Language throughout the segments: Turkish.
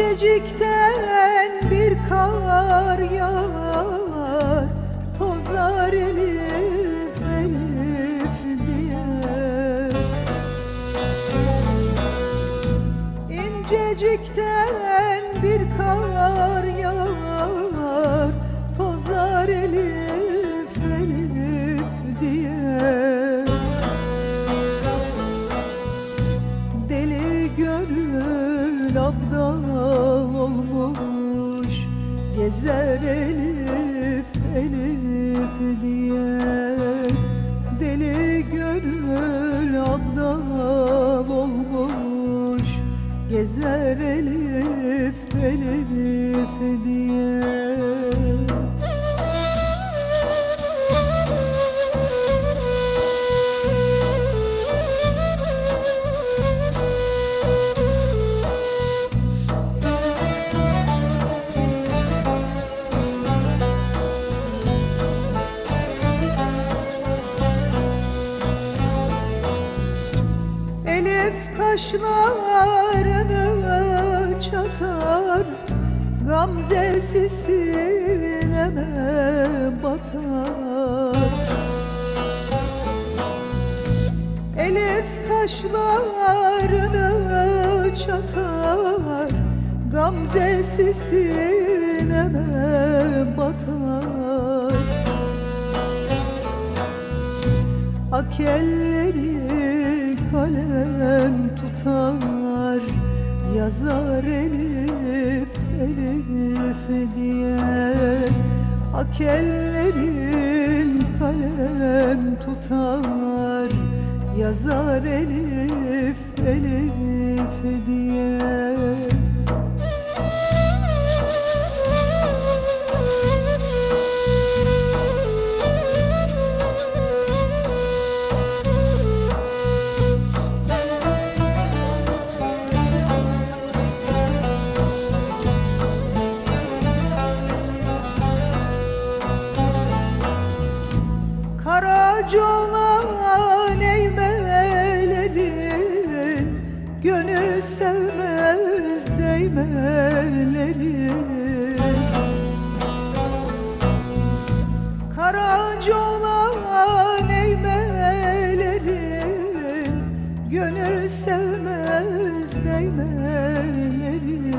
İncecikten bir kar yağar Tozlar elif elif diye İncecikten Gezer elif elif diye. Deli gönül abdal olmuş Gezer elif elif diye Elif kaşlarını çatar Gamzesi sineme batar. Elif kaşlarını çatar Gamzesi sineme batar. Akelleri kalem tutar Yazar elif elif diye. Akellerin kalem tutar Yazar elif elif diye değmelerin Karaca olan sevmez değmelerin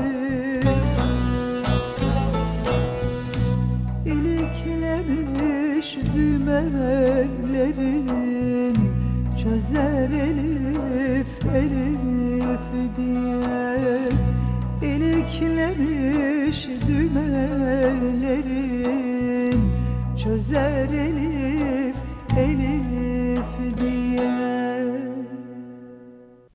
İliklemiş dümenlerin Çözer elif elif diye beklemiş düğmelerin Çözer elif, elif diye